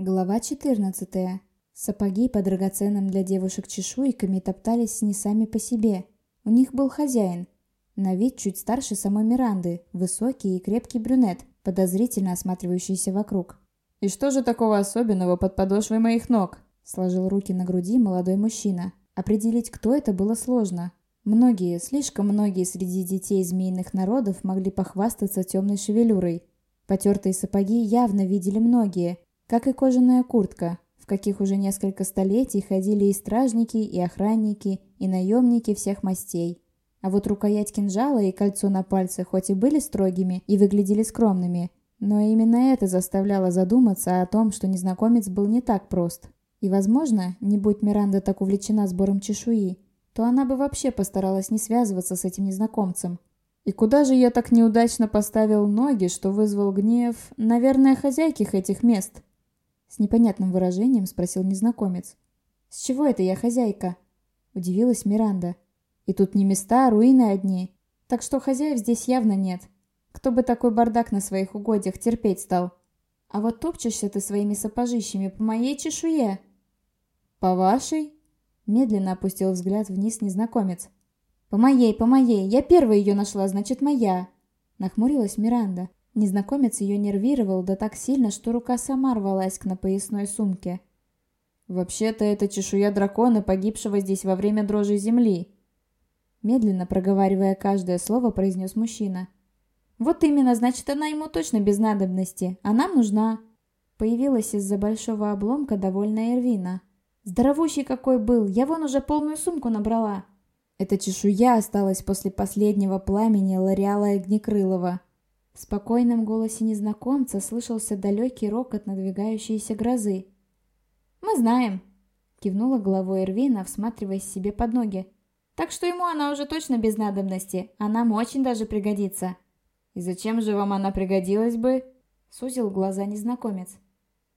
Глава 14. Сапоги по драгоценным для девушек чешуйками топтались не сами по себе. У них был хозяин. На вид чуть старше самой Миранды, высокий и крепкий брюнет, подозрительно осматривающийся вокруг. «И что же такого особенного под подошвой моих ног?» Сложил руки на груди молодой мужчина. Определить, кто это, было сложно. Многие, слишком многие среди детей змеиных народов могли похвастаться темной шевелюрой. Потертые сапоги явно видели многие – как и кожаная куртка, в каких уже несколько столетий ходили и стражники, и охранники, и наемники всех мастей. А вот рукоять кинжала и кольцо на пальце хоть и были строгими и выглядели скромными, но именно это заставляло задуматься о том, что незнакомец был не так прост. И, возможно, не будь Миранда так увлечена сбором чешуи, то она бы вообще постаралась не связываться с этим незнакомцем. И куда же я так неудачно поставил ноги, что вызвал гнев, наверное, хозяйки этих мест? С непонятным выражением спросил незнакомец. «С чего это я хозяйка?» Удивилась Миранда. «И тут не места, а руины одни. Так что хозяев здесь явно нет. Кто бы такой бардак на своих угодьях терпеть стал? А вот топчешься ты своими сапожищами по моей чешуе». «По вашей?» Медленно опустил взгляд вниз незнакомец. «По моей, по моей. Я первая ее нашла, значит, моя!» Нахмурилась Миранда. Незнакомец ее нервировал да так сильно, что рука сама рвалась к напоясной сумке. «Вообще-то это чешуя дракона, погибшего здесь во время дрожи земли», медленно проговаривая каждое слово, произнес мужчина. «Вот именно, значит, она ему точно без надобности, а нам нужна». Появилась из-за большого обломка довольная Эрвина. «Здоровущий какой был, я вон уже полную сумку набрала». Эта чешуя осталась после последнего пламени Лореала Огнекрылова. В спокойном голосе незнакомца слышался далекий рокот надвигающейся грозы. «Мы знаем», — кивнула головой Эрвина, всматриваясь себе под ноги. «Так что ему она уже точно без надобности, а нам очень даже пригодится». «И зачем же вам она пригодилась бы?» — сузил глаза незнакомец.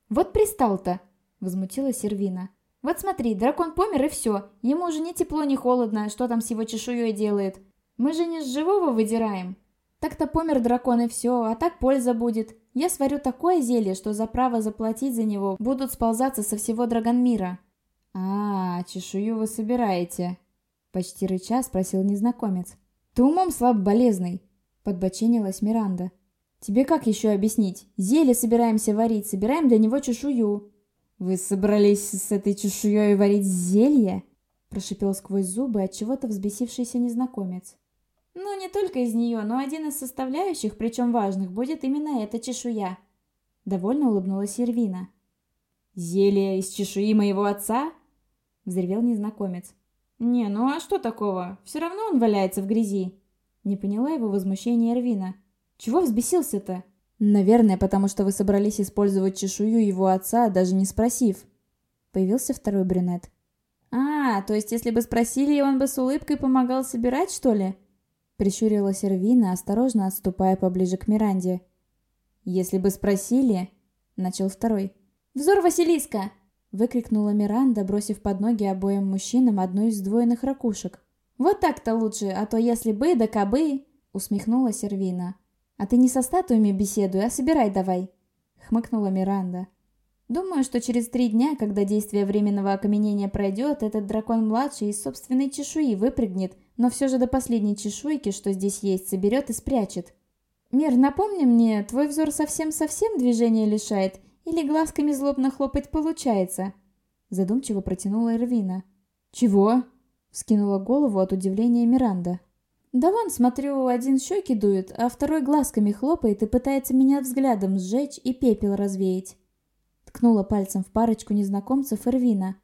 «Вот пристал-то!» — возмутилась Эрвина. «Вот смотри, дракон помер и все. Ему уже ни тепло, ни холодно, что там с его чешуей делает. Мы же не с живого выдираем, так-то помер дракон и все, а так польза будет. Я сварю такое зелье, что за право заплатить за него будут сползаться со всего Драгонмира. А, чешую вы собираете? Почти рыча спросил незнакомец. Ты умом слаб болезный, подбоченилась Миранда. Тебе как еще объяснить? Зелье собираемся варить, собираем для него чешую. Вы собрались с этой чешуей варить зелье? Прошипел сквозь зубы от чего-то взбесившийся незнакомец. Ну, не только из нее, но один из составляющих, причем важных, будет именно эта чешуя. Довольно улыбнулась Сервина. «Зелье из чешуи моего отца?» Взревел незнакомец. «Не, ну а что такого? Все равно он валяется в грязи». Не поняла его возмущение Эрвина. «Чего взбесился-то?» «Наверное, потому что вы собрались использовать чешую его отца, даже не спросив». Появился второй брюнет. «А, то есть если бы спросили, он бы с улыбкой помогал собирать, что ли?» Прищурилась Эрвина, осторожно отступая поближе к Миранде. «Если бы спросили...» — начал второй. «Взор Василиска!» — выкрикнула Миранда, бросив под ноги обоим мужчинам одну из сдвоенных ракушек. «Вот так-то лучше, а то если бы, да кабы...» — усмехнулась Эрвина. «А ты не со статуями беседуй, а собирай давай!» — хмыкнула Миранда. «Думаю, что через три дня, когда действие временного окаменения пройдет, этот дракон-младший из собственной чешуи выпрыгнет но все же до последней чешуйки, что здесь есть, соберет и спрячет. «Мир, напомни мне, твой взор совсем-совсем движения лишает, или глазками злобно хлопать получается?» Задумчиво протянула Эрвина. «Чего?» — вскинула голову от удивления Миранда. «Да вон, смотрю, один щеки дует, а второй глазками хлопает и пытается меня взглядом сжечь и пепел развеять». Ткнула пальцем в парочку незнакомцев Эрвина.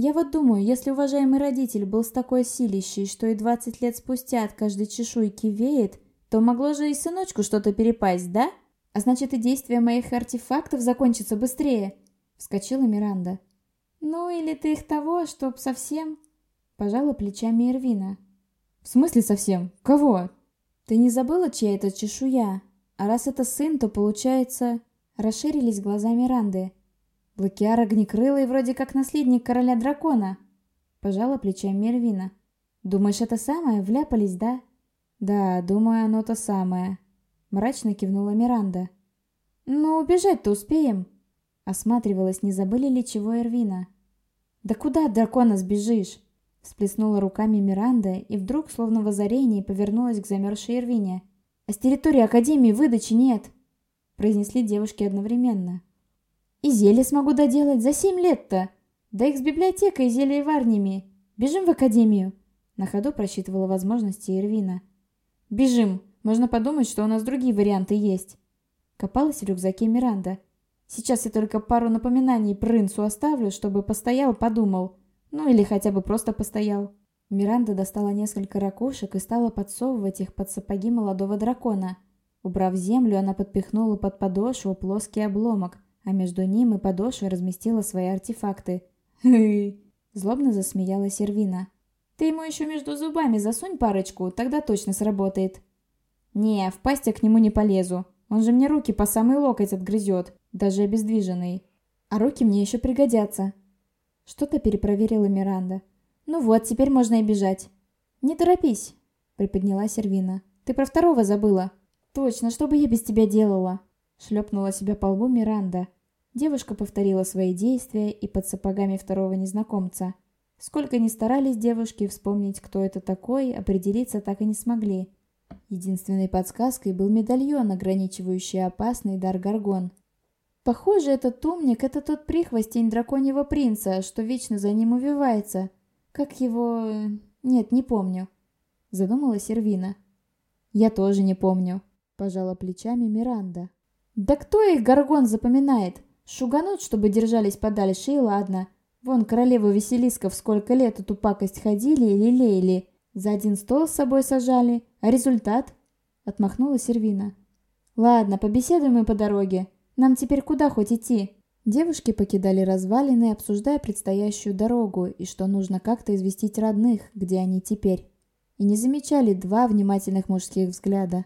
Я вот думаю, если уважаемый родитель был с такой силищей, что и 20 лет спустя от каждой чешуйки веет, то могло же и сыночку что-то перепасть, да? А значит, и действие моих артефактов закончится быстрее. Вскочила Миранда. Ну, или ты их того, чтоб совсем... Пожала плечами Эрвина. В смысле совсем? Кого? Ты не забыла, чья это чешуя? А раз это сын, то получается... Расширились глаза Миранды. Блокиар огнекрылый вроде как наследник короля дракона. Пожала плечами Мервина. Думаешь, это самое? Вляпались, да? Да, думаю, оно то самое. Мрачно кивнула Миранда. Ну, убежать-то успеем. Осматривалась, не забыли ли чего Эрвина. «Да куда от дракона сбежишь?» Всплеснула руками Миранда и вдруг, словно в озарении, повернулась к замерзшей Эрвине. «А с территории Академии выдачи нет!» Произнесли девушки одновременно. «И зелье смогу доделать за семь лет-то! Да их с библиотекой и зельеварнями! Бежим в Академию!» На ходу просчитывала возможности Эрвина. «Бежим! Можно подумать, что у нас другие варианты есть!» Копалась в рюкзаке Миранда. «Сейчас я только пару напоминаний принцу оставлю, чтобы постоял, подумал. Ну или хотя бы просто постоял». Миранда достала несколько ракушек и стала подсовывать их под сапоги молодого дракона. Убрав землю, она подпихнула под подошву плоский обломок, а между ним и подошвой разместила свои артефакты. Злобно засмеялась Сервина. «Ты ему еще между зубами засунь парочку, тогда точно сработает». «Не, в пасть я к нему не полезу. Он же мне руки по самый локоть отгрызет, даже обездвиженный. А руки мне еще пригодятся». Что-то перепроверила Миранда. «Ну вот, теперь можно и бежать». «Не торопись», — приподняла Сервина. «Ты про второго забыла». «Точно, что бы я без тебя делала?» Шлепнула себя по лбу Миранда. Девушка повторила свои действия и под сапогами второго незнакомца. Сколько ни старались девушки вспомнить, кто это такой, определиться так и не смогли. Единственной подсказкой был медальон, ограничивающий опасный дар Гаргон. Похоже, этот умник — это тот прихвостень драконьего принца, что вечно за ним увивается. Как его... Нет, не помню. Задумала Сервина. Я тоже не помню. Пожала плечами Миранда. Да кто их Гаргон запоминает? Шугануть, чтобы держались подальше, и ладно. Вон королеву Василисков сколько лет эту пакость ходили и лелеяли. За один стол с собой сажали. А результат? Отмахнула Сервина. Ладно, побеседуем мы по дороге. Нам теперь куда хоть идти? Девушки покидали развалины, обсуждая предстоящую дорогу и что нужно как-то известить родных, где они теперь. И не замечали два внимательных мужских взгляда.